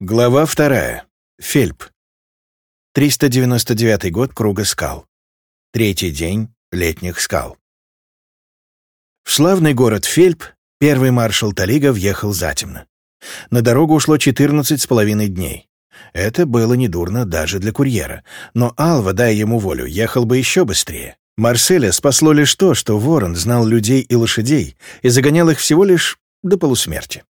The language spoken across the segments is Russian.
Глава вторая. Фельп. 399 год Круга скал. Третий день летних скал. В славный город Фельп первый маршал Талига въехал затемно. На дорогу ушло 14 с половиной дней. Это было недурно даже для курьера, но Алва, дая ему волю, ехал бы еще быстрее. Марселя спасло лишь то, что Ворон знал людей и лошадей и загонял их всего лишь до полусмерти.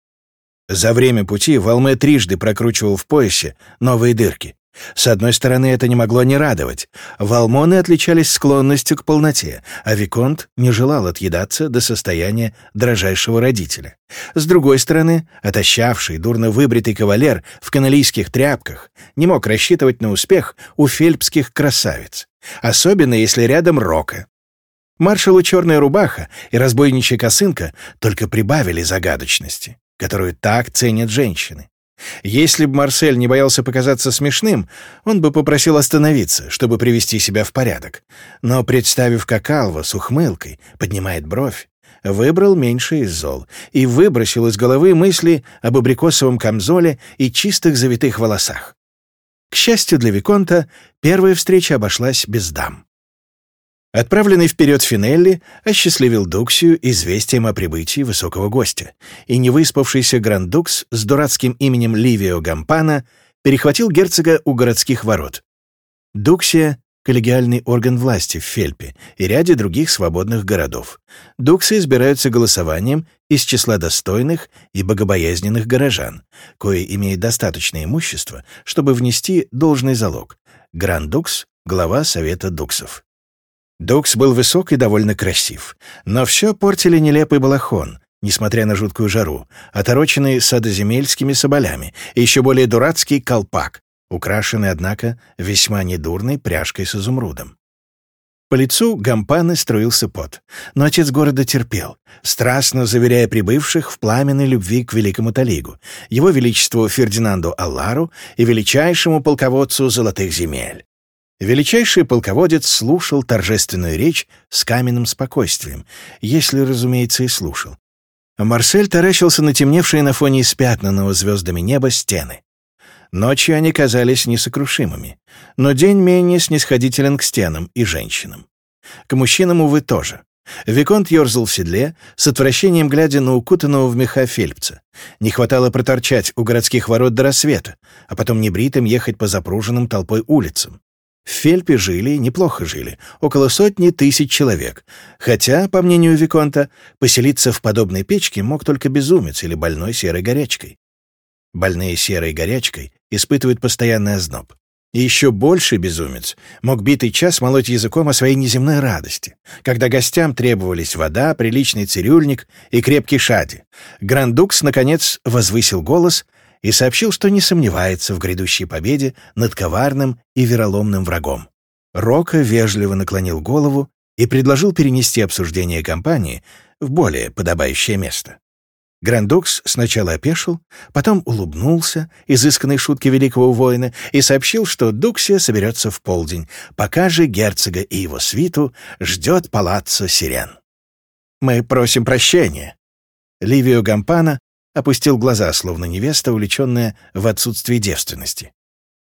За время пути Валме трижды прокручивал в поясе новые дырки. С одной стороны, это не могло не радовать. Валмоны отличались склонностью к полноте, а Виконт не желал отъедаться до состояния дрожайшего родителя. С другой стороны, отощавший, дурно выбритый кавалер в каналийских тряпках не мог рассчитывать на успех у фельпских красавиц, особенно если рядом Рока. Маршалу черная рубаха и разбойничья косынка только прибавили загадочности которую так ценят женщины. Если бы Марсель не боялся показаться смешным, он бы попросил остановиться, чтобы привести себя в порядок. Но, представив, как Алва с ухмылкой поднимает бровь, выбрал меньше из зол и выбросил из головы мысли об абрикосовом камзоле и чистых завитых волосах. К счастью для Виконта, первая встреча обошлась без дам. Отправленный вперед Финелли осчастливил Дуксию известием о прибытии высокого гостя, и невыспавшийся Грандукс с дурацким именем Ливио Гампана перехватил герцога у городских ворот. Дуксия — коллегиальный орган власти в Фельпе и ряде других свободных городов. Дуксы избираются голосованием из числа достойных и богобоязненных горожан, кое имеет достаточное имущество, чтобы внести должный залог. Грандукс — глава Совета Дуксов. Докс был высок и довольно красив, но все портили нелепый балахон, несмотря на жуткую жару, отороченный садоземельскими соболями и еще более дурацкий колпак, украшенный, однако, весьма недурной пряжкой с изумрудом. По лицу Гампаны струился пот, но отец города терпел, страстно заверяя прибывших в пламенной любви к великому Талигу, его величеству Фердинанду Аллару и величайшему полководцу Золотых земель. Величайший полководец слушал торжественную речь с каменным спокойствием, если, разумеется, и слушал. Марсель таращился на темневшие на фоне испятнанного звездами неба стены. Ночью они казались несокрушимыми, но день менее снисходителен к стенам и женщинам. К мужчинам, увы, тоже. Виконт ерзал в седле, с отвращением глядя на укутанного в меха фельпца. Не хватало проторчать у городских ворот до рассвета, а потом небритым ехать по запруженным толпой улицам. В Фельпе жили, неплохо жили, около сотни тысяч человек, хотя, по мнению Виконта, поселиться в подобной печке мог только безумец или больной серой горячкой. Больные серой горячкой испытывают постоянный озноб. И еще больше безумец мог битый час молоть языком о своей неземной радости, когда гостям требовались вода, приличный цирюльник и крепкий шади. Грандукс, наконец, возвысил голос — и сообщил, что не сомневается в грядущей победе над коварным и вероломным врагом. Рока вежливо наклонил голову и предложил перенести обсуждение кампании в более подобающее место. Грандокс сначала опешил, потом улыбнулся изысканной шутке великого воина и сообщил, что Дуксия соберется в полдень, пока же герцога и его свиту ждет палаццо сирен. «Мы просим прощения». Ливио Гампана опустил глаза, словно невеста, увлеченная в отсутствие девственности.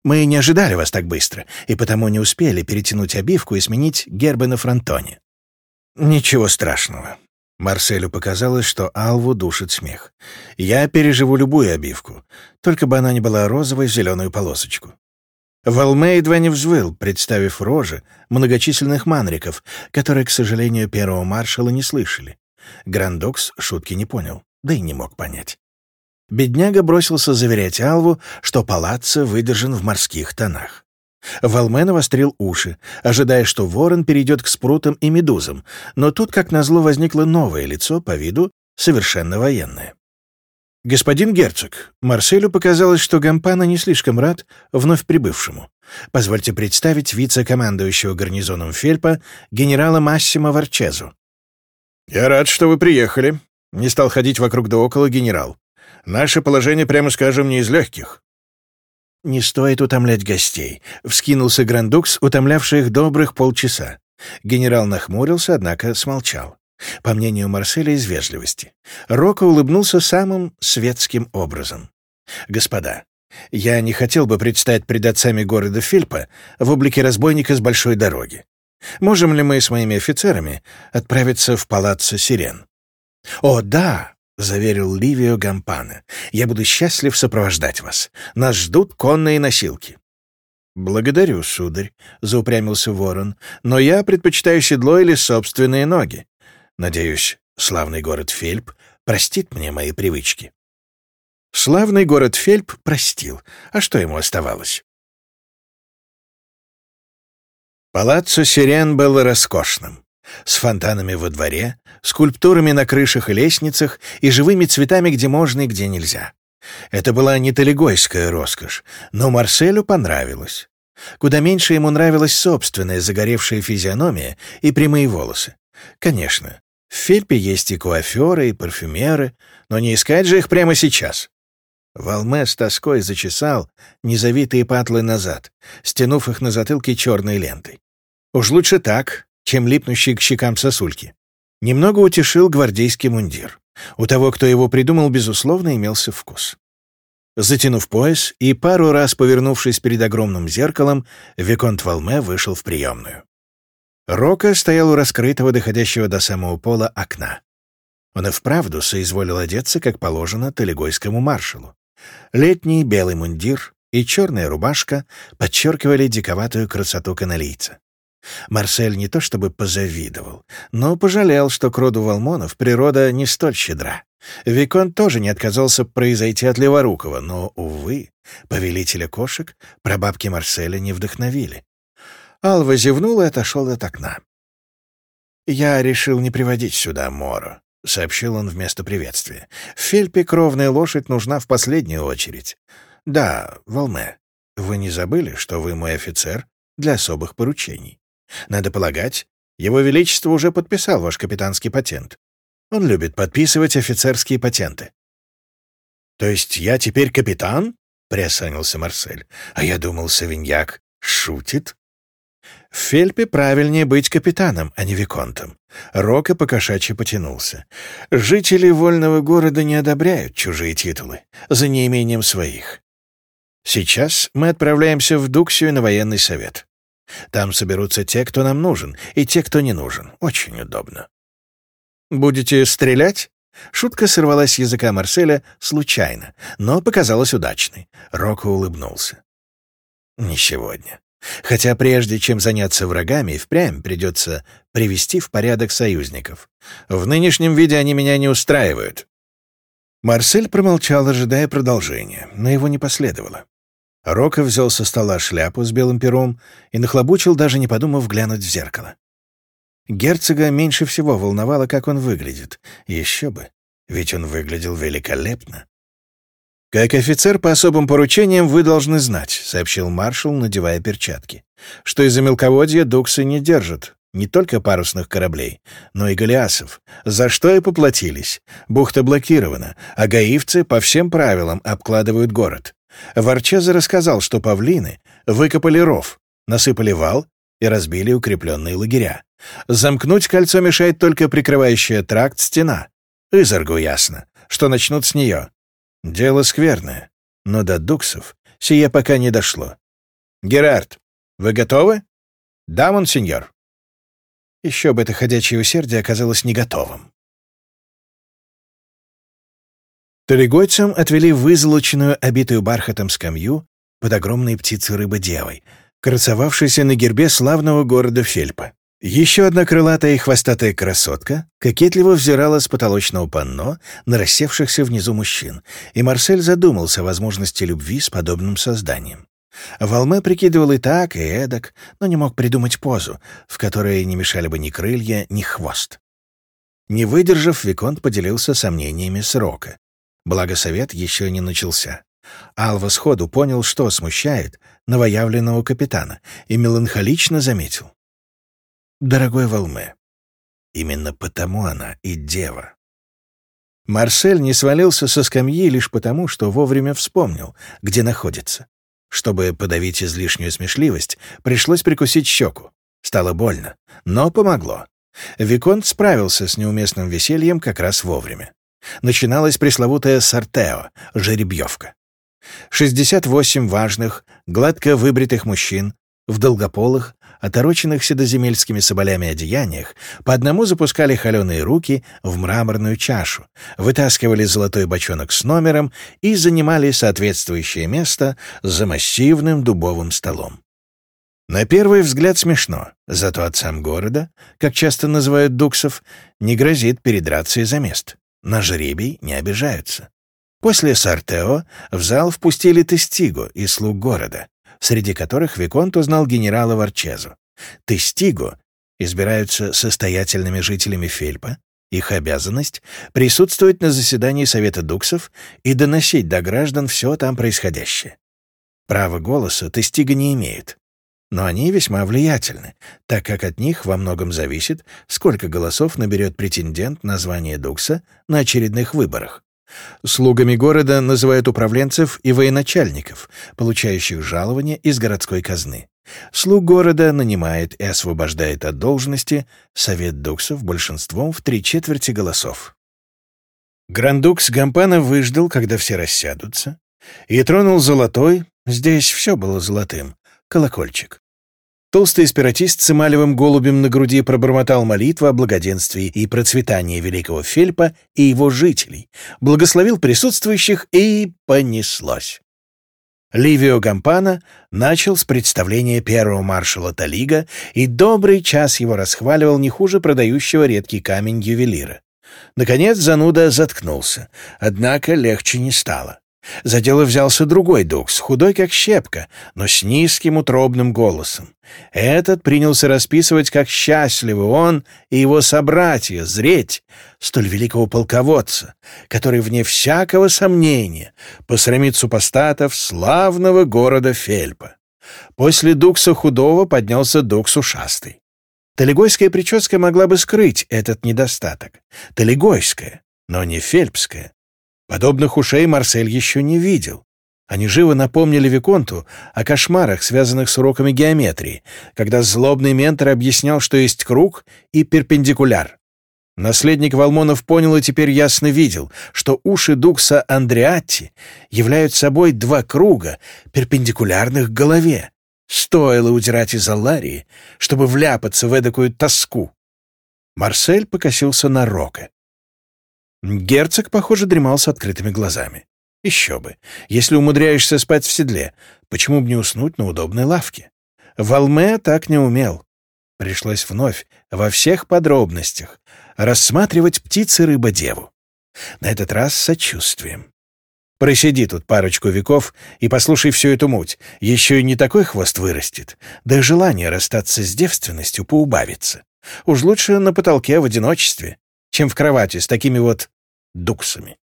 «Мы не ожидали вас так быстро, и потому не успели перетянуть обивку и сменить гербы на фронтоне». «Ничего страшного». Марселю показалось, что Алву душит смех. «Я переживу любую обивку, только бы она не была розовой в зеленую полосочку». Волме едва не взвыл, представив рожи многочисленных манриков, которые, к сожалению, первого маршала не слышали. Грандокс шутки не понял да и не мог понять. Бедняга бросился заверять Алву, что палаццо выдержан в морских тонах. Волмен вострил уши, ожидая, что ворон перейдет к спрутам и медузам, но тут, как назло, возникло новое лицо по виду, совершенно военное. «Господин герцог, Марселю показалось, что Гампана не слишком рад вновь прибывшему. Позвольте представить вице-командующего гарнизоном Фельпа генерала Массимо Варчезу». «Я рад, что вы приехали», не стал ходить вокруг да около генерал. Наше положение, прямо скажем, не из легких. «Не стоит утомлять гостей», — вскинулся Грандукс, утомлявший их добрых полчаса. Генерал нахмурился, однако смолчал. По мнению Марселя, из вежливости. Рока улыбнулся самым светским образом. «Господа, я не хотел бы предстать пред отцами города Фильпа в облике разбойника с большой дороги. Можем ли мы с моими офицерами отправиться в палаццо Сирен? «О, да!» — заверил Ливию Гампана. «Я буду счастлив сопровождать вас. Нас ждут конные носилки». «Благодарю, сударь», — заупрямился ворон, «но я предпочитаю седло или собственные ноги. Надеюсь, славный город Фельп простит мне мои привычки». Славный город Фельп простил, а что ему оставалось? Палаццо Сирен был роскошным с фонтанами во дворе, скульптурами на крышах и лестницах и живыми цветами где можно и где нельзя. Это была не талигойская роскошь, но Марселю понравилось. Куда меньше ему нравилась собственная загоревшая физиономия и прямые волосы. Конечно, в Фельпе есть и куаферы, и парфюмеры, но не искать же их прямо сейчас. Валме с тоской зачесал незавитые патлы назад, стянув их на затылке черной лентой. Уж лучше так, чем липнущий к щекам сосульки. Немного утешил гвардейский мундир. У того, кто его придумал, безусловно, имелся вкус. Затянув пояс и пару раз повернувшись перед огромным зеркалом, Виконт Валме вышел в приемную. Рока стоял у раскрытого, доходящего до самого пола, окна. Он и вправду соизволил одеться, как положено, талигойскому маршалу. Летний белый мундир и черная рубашка подчеркивали диковатую красоту каналийца. Марсель не то чтобы позавидовал, но пожалел, что к роду Волмонов природа не столь щедра. Викон тоже не отказался произойти от Леворукова, но, увы, повелителя кошек прабабки Марселя не вдохновили. Алва зевнул и отошел от окна. «Я решил не приводить сюда Мору», — сообщил он вместо приветствия. Фельпе кровная лошадь нужна в последнюю очередь. Да, Волме, вы не забыли, что вы мой офицер для особых поручений?» Надо полагать, его Величество уже подписал ваш капитанский патент. Он любит подписывать офицерские патенты». «То есть я теперь капитан?» — приосанился Марсель. «А я думал, Савиньяк шутит». «В Фельпе правильнее быть капитаном, а не виконтом». Рока покошачьи потянулся. «Жители вольного города не одобряют чужие титулы, за неимением своих. Сейчас мы отправляемся в Дуксию на военный совет. Там соберутся те, кто нам нужен, и те, кто не нужен. Очень удобно. «Будете стрелять?» Шутка сорвалась с языка Марселя случайно, но показалась удачной. Рокко улыбнулся. «Не сегодня. Хотя прежде чем заняться врагами, впрямь придется привести в порядок союзников. В нынешнем виде они меня не устраивают». Марсель промолчал, ожидая продолжения, но его не последовало. Рока взял со стола шляпу с белым пером и нахлобучил, даже не подумав глянуть в зеркало. Герцога меньше всего волновало, как он выглядит. Еще бы, ведь он выглядел великолепно. «Как офицер по особым поручениям вы должны знать», — сообщил маршал, надевая перчатки, «что из-за мелководья дуксы не держат не только парусных кораблей, но и галиасов, за что и поплатились. Бухта блокирована, а гаивцы по всем правилам обкладывают город. Варчеза рассказал, что павлины выкопали ров, насыпали вал и разбили укрепленные лагеря. Замкнуть кольцо мешает только прикрывающая тракт стена. Изоргу ясно, что начнут с нее. Дело скверное, но до дуксов сие пока не дошло. «Герард, вы готовы?» «Да, монсеньор». Еще бы это ходячее усердие оказалось не готовым. Торегойцам отвели вызолоченную, обитую бархатом скамью под огромной птицей рыбы-девой, красовавшейся на гербе славного города Фельпа. Еще одна крылатая и хвостатая красотка кокетливо взирала с потолочного панно на рассевшихся внизу мужчин, и Марсель задумался о возможности любви с подобным созданием. Волме прикидывал и так, и эдак, но не мог придумать позу, в которой не мешали бы ни крылья, ни хвост. Не выдержав, Виконт поделился сомнениями срока. Благосовет еще не начался. Алва сходу понял, что смущает новоявленного капитана, и меланхолично заметил. «Дорогой Волме, именно потому она и дева». Марсель не свалился со скамьи лишь потому, что вовремя вспомнил, где находится. Чтобы подавить излишнюю смешливость, пришлось прикусить щеку. Стало больно, но помогло. Виконт справился с неуместным весельем как раз вовремя. Начиналась пресловутая сортео, жеребьевка. 68 важных, гладко выбритых мужчин, в долгополых, отороченных седоземельскими соболями одеяниях, по одному запускали холеные руки в мраморную чашу, вытаскивали золотой бочонок с номером и занимали соответствующее место за массивным дубовым столом. На первый взгляд смешно, зато отцам города, как часто называют дуксов, не грозит передраться из-за мест. На жребий не обижаются. После Сартео в зал впустили Тестиго и слуг города, среди которых Виконт узнал генерала Варчезу. Тестиго избираются состоятельными жителями Фельпа, их обязанность — присутствовать на заседании Совета Дуксов и доносить до граждан все там происходящее. Право голоса Тестига не имеют, но они весьма влиятельны, так как от них во многом зависит, сколько голосов наберет претендент на звание Дукса на очередных выборах. Слугами города называют управленцев и военачальников, получающих жалования из городской казны. Слуг города нанимает и освобождает от должности Совет Дуксов большинством в три четверти голосов. Грандукс Гампана выждал, когда все рассядутся, и тронул золотой, здесь все было золотым, колокольчик. Толстый спиратист с эмалевым голубем на груди пробормотал молитву о благоденствии и процветании великого Фельпа и его жителей, благословил присутствующих и понеслось. Ливио Гампана начал с представления первого маршала Талига и добрый час его расхваливал не хуже продающего редкий камень ювелира. Наконец зануда заткнулся, однако легче не стало. За дело взялся другой дукс, худой как щепка, но с низким утробным голосом. Этот принялся расписывать, как счастливы он и его собратья зреть столь великого полководца, который, вне всякого сомнения, посрамит супостатов славного города Фельпа. После дукса худого поднялся дукс ушастый. Талигойская прическа могла бы скрыть этот недостаток. Талигойская, но не фельпская. Подобных ушей Марсель еще не видел. Они живо напомнили Виконту о кошмарах, связанных с уроками геометрии, когда злобный ментор объяснял, что есть круг и перпендикуляр. Наследник Валмонов понял и теперь ясно видел, что уши Дукса Андреатти являются собой два круга, перпендикулярных голове. Стоило удирать из Алларии, чтобы вляпаться в эдакую тоску. Марсель покосился на Рока. Герцог, похоже, дремал с открытыми глазами. Еще бы. Если умудряешься спать в седле, почему бы не уснуть на удобной лавке? Валме так не умел. Пришлось вновь, во всех подробностях, рассматривать птицы, рыба, деву. На этот раз с сочувствием. Просиди тут парочку веков и послушай всю эту муть. Еще и не такой хвост вырастет, да и желание расстаться с девственностью поубавится. Уж лучше на потолке в одиночестве, чем в кровати с такими вот дуксами.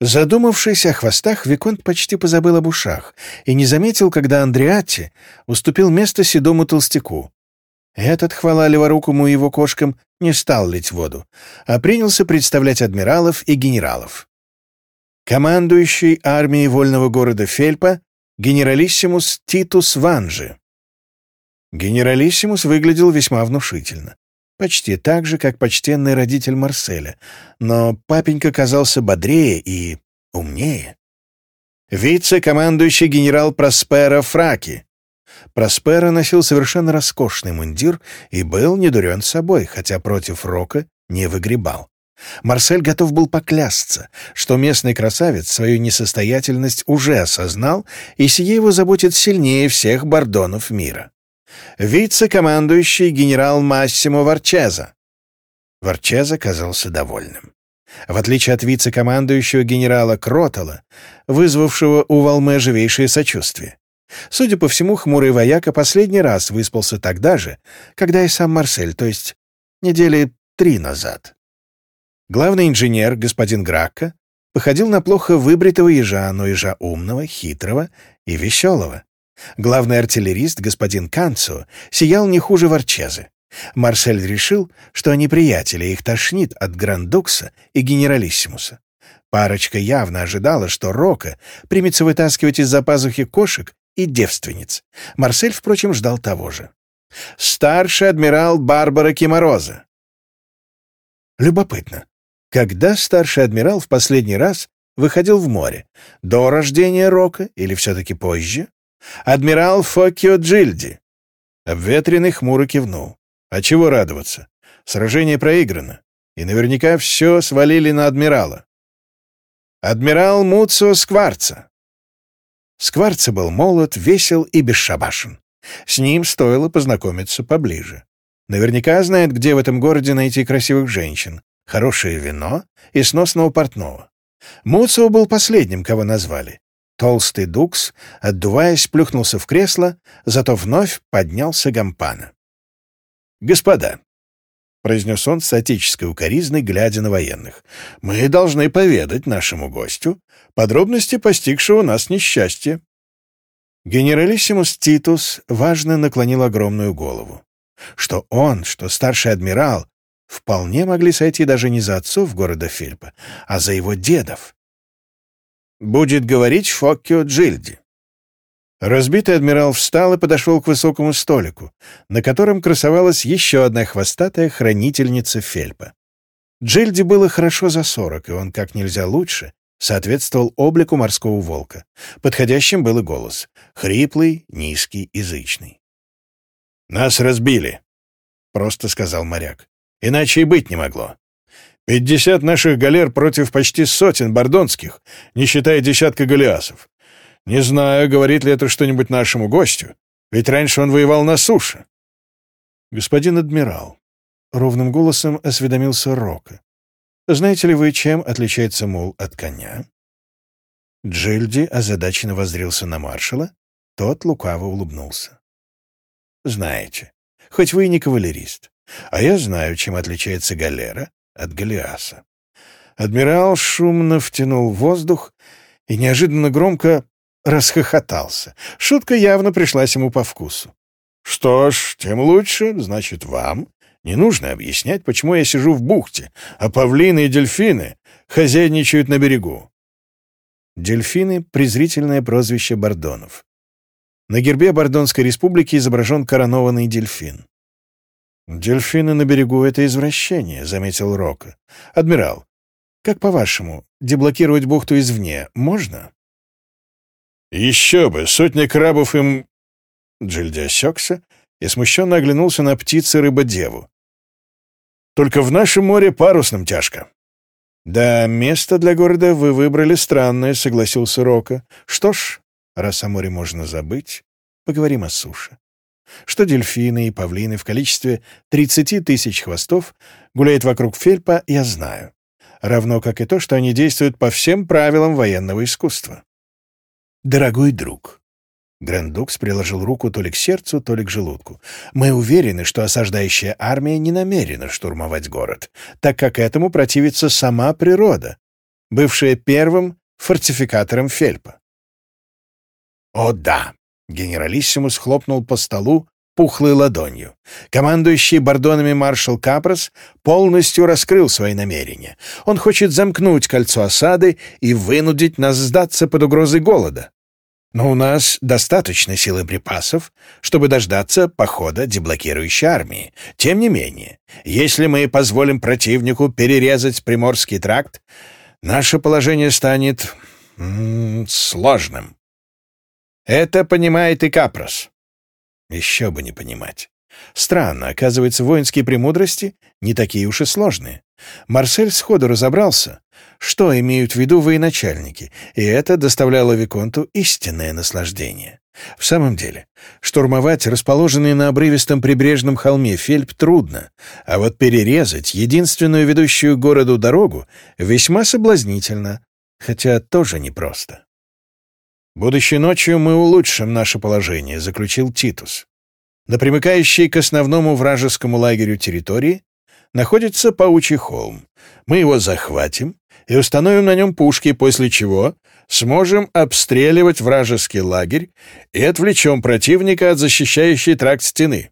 Задумавшись о хвостах, Виконт почти позабыл об ушах и не заметил, когда Андреатти уступил место седому толстяку. Этот, хвала леворукому и его кошкам, не стал лить воду, а принялся представлять адмиралов и генералов. Командующий армией вольного города Фельпа генералиссимус Титус Ванжи. Генералиссимус выглядел весьма внушительно. Почти так же, как почтенный родитель Марселя, но папенька казался бодрее и умнее. Вице-командующий генерал Проспера Фраки. Проспера носил совершенно роскошный мундир и был недурен собой, хотя против Рока не выгребал. Марсель готов был поклясться, что местный красавец свою несостоятельность уже осознал, и сие его заботит сильнее всех бордонов мира. Вице-командующий генерал Массимо Варчеза. Варчеза казался довольным. В отличие от вице-командующего генерала Кротала, вызвавшего у Валме живейшее сочувствие. Судя по всему, хмурый вояка последний раз выспался тогда же, когда и сам Марсель, то есть недели три назад. Главный инженер, господин Гракко, походил на плохо выбритого ежа, но ежа умного, хитрого и веселого. Главный артиллерист, господин Канцу, сиял не хуже Варчезы. Марсель решил, что они приятели, их тошнит от Грандукса и Генералиссимуса. Парочка явно ожидала, что Рока примется вытаскивать из-за пазухи кошек и девственниц. Марсель, впрочем, ждал того же. «Старший адмирал Барбара Кимороза». Любопытно, когда старший адмирал в последний раз выходил в море? До рождения Рока или все-таки позже? «Адмирал Фокио Джильди!» Обветренный хмуро кивнул. «А чего радоваться? Сражение проиграно, и наверняка все свалили на адмирала». «Адмирал Муцио Скварца!» Скварца был молод, весел и бесшабашен. С ним стоило познакомиться поближе. Наверняка знает, где в этом городе найти красивых женщин, хорошее вино и сносного портного. Муцио был последним, кого назвали, Толстый Дукс, отдуваясь, плюхнулся в кресло, зато вновь поднялся Гампана. «Господа», — произнес он с отеческой укоризной, глядя на военных, — «мы должны поведать нашему гостю подробности постигшего нас несчастья». Генералиссимус Титус важно наклонил огромную голову. Что он, что старший адмирал, вполне могли сойти даже не за отцов города Фильпа, а за его дедов, будет говорить Фоккио Джильди». Разбитый адмирал встал и подошел к высокому столику, на котором красовалась еще одна хвостатая хранительница Фельпа. Джильди было хорошо за сорок, и он как нельзя лучше соответствовал облику морского волка. Подходящим был и голос — хриплый, низкий, язычный. «Нас разбили», — просто сказал моряк. «Иначе и быть не могло. Пятьдесят наших галер против почти сотен бордонских, не считая десятка галиасов. Не знаю, говорит ли это что-нибудь нашему гостю, ведь раньше он воевал на суше. Господин адмирал, ровным голосом осведомился Рока. Знаете ли вы, чем отличается мул от коня? Джильди озадаченно воззрился на маршала, тот лукаво улыбнулся. «Знаете, хоть вы и не кавалерист, а я знаю, чем отличается галера от Голиаса. Адмирал шумно втянул воздух и неожиданно громко расхохотался. Шутка явно пришлась ему по вкусу. «Что ж, тем лучше, значит, вам. Не нужно объяснять, почему я сижу в бухте, а павлины и дельфины хозяйничают на берегу». Дельфины — презрительное прозвище бордонов. На гербе Бордонской республики изображен коронованный дельфин. «Дельфины на берегу — это извращение», — заметил Рока. «Адмирал, как по-вашему, деблокировать бухту извне можно?» «Еще бы! Сотни крабов им...» Джильди осекся и смущенно оглянулся на птицы рыбодеву. «Только в нашем море парусным тяжко». «Да, место для города вы выбрали странное», — согласился Рока. «Что ж, раз о море можно забыть, поговорим о суше что дельфины и павлины в количестве 30 тысяч хвостов гуляют вокруг Фельпа, я знаю. Равно как и то, что они действуют по всем правилам военного искусства. «Дорогой друг», Грандукс приложил руку то ли к сердцу, то ли к желудку. «Мы уверены, что осаждающая армия не намерена штурмовать город, так как этому противится сама природа, бывшая первым фортификатором Фельпа». «О да! Генералиссимус хлопнул по столу пухлой ладонью. Командующий бордонами маршал Капрас полностью раскрыл свои намерения. Он хочет замкнуть кольцо осады и вынудить нас сдаться под угрозой голода. Но у нас достаточно силы припасов, чтобы дождаться похода деблокирующей армии. Тем не менее, если мы позволим противнику перерезать Приморский тракт, наше положение станет м -м, сложным. Это понимает и Капрос. Еще бы не понимать. Странно, оказывается, воинские премудрости не такие уж и сложные. Марсель сходу разобрался, что имеют в виду военачальники, и это доставляло Виконту истинное наслаждение. В самом деле, штурмовать расположенный на обрывистом прибрежном холме Фельп трудно, а вот перерезать единственную ведущую городу дорогу весьма соблазнительно, хотя тоже непросто. «Будущей ночью мы улучшим наше положение», — заключил Титус. На примыкающей к основному вражескому лагерю территории находится паучий холм. Мы его захватим и установим на нем пушки, после чего сможем обстреливать вражеский лагерь и отвлечем противника от защищающей тракт стены.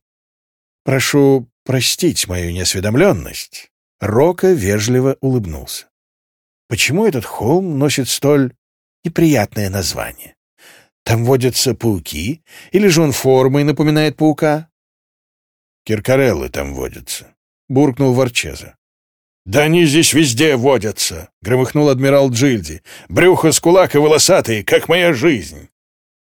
Прошу простить мою неосведомленность. Рока вежливо улыбнулся. Почему этот холм носит столь неприятное название? Там водятся пауки? Или же он формой напоминает паука? Киркареллы там водятся, — буркнул Ворчеза. «Да они здесь везде водятся!» — громыхнул адмирал Джильди. «Брюхо с кулак и волосатые, как моя жизнь!»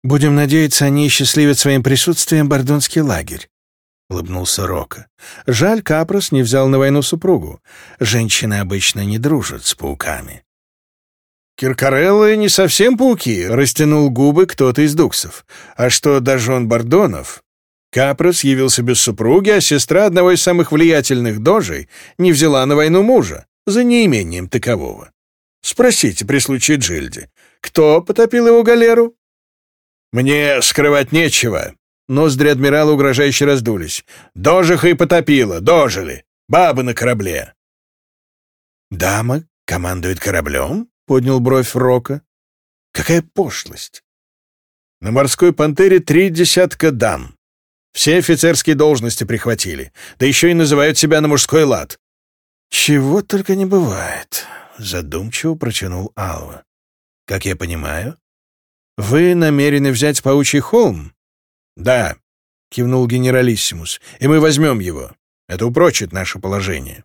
«Будем надеяться, они счастливят своим присутствием бордонский лагерь», — улыбнулся Рока. «Жаль, Капрос не взял на войну супругу. Женщины обычно не дружат с пауками». Киркареллы не совсем пауки, растянул губы кто-то из дуксов. А что до жен Бардонов? Капрос явился без супруги, а сестра одного из самых влиятельных дожей не взяла на войну мужа, за неимением такового. Спросите при случае Джильди, кто потопил его галеру? «Мне скрывать нечего». Ноздри адмирала угрожающе раздулись. «Дожиха и потопило, дожили. Бабы на корабле». «Дама командует кораблем?» — поднял бровь Рока. «Какая пошлость! На морской пантере три десятка дам. Все офицерские должности прихватили, да еще и называют себя на мужской лад». «Чего только не бывает», — задумчиво протянул Алва. «Как я понимаю, вы намерены взять паучий холм?» «Да», — кивнул генералиссимус, — «и мы возьмем его. Это упрочит наше положение».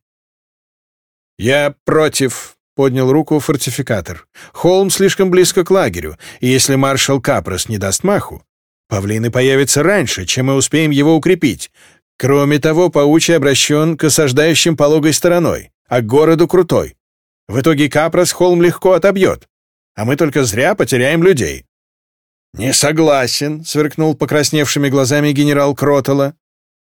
«Я против поднял руку фортификатор. «Холм слишком близко к лагерю, и если маршал Капрос не даст маху, павлины появятся раньше, чем мы успеем его укрепить. Кроме того, паучий обращен к осаждающим пологой стороной, а к городу крутой. В итоге Капрос холм легко отобьет, а мы только зря потеряем людей». «Не согласен», — сверкнул покрасневшими глазами генерал Кротола.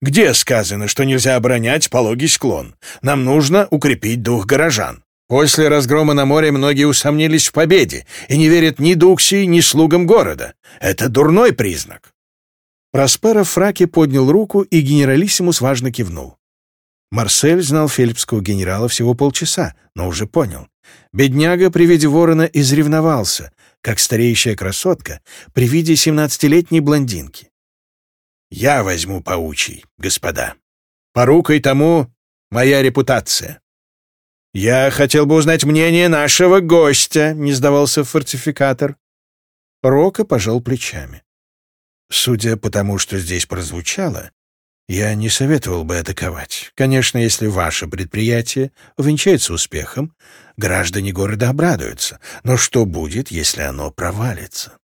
«Где сказано, что нельзя оборонять пологий склон? Нам нужно укрепить дух горожан». После разгрома на море многие усомнились в победе и не верят ни дукси, ни слугам города. Это дурной признак. Проспера Фраки поднял руку, и генералиссимус важно кивнул. Марсель знал фельпского генерала всего полчаса, но уже понял. Бедняга при виде ворона изревновался, как стареющая красотка при виде семнадцатилетней блондинки. «Я возьму паучий, господа. Порукой тому моя репутация». «Я хотел бы узнать мнение нашего гостя», — не сдавался фортификатор. Рока пожал плечами. «Судя по тому, что здесь прозвучало, я не советовал бы атаковать. Конечно, если ваше предприятие увенчается успехом, граждане города обрадуются. Но что будет, если оно провалится?»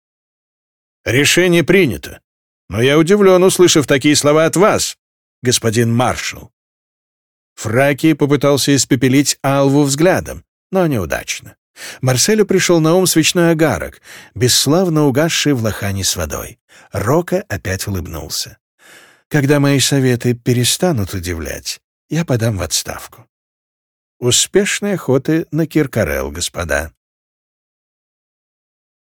«Решение принято. Но я удивлен, услышав такие слова от вас, господин маршал. Фраки попытался испепелить Алву взглядом, но неудачно. Марселю пришел на ум свечной огарок, бесславно угасший в лохане с водой. Рока опять улыбнулся. «Когда мои советы перестанут удивлять, я подам в отставку». Успешной охоты на Киркарел, господа.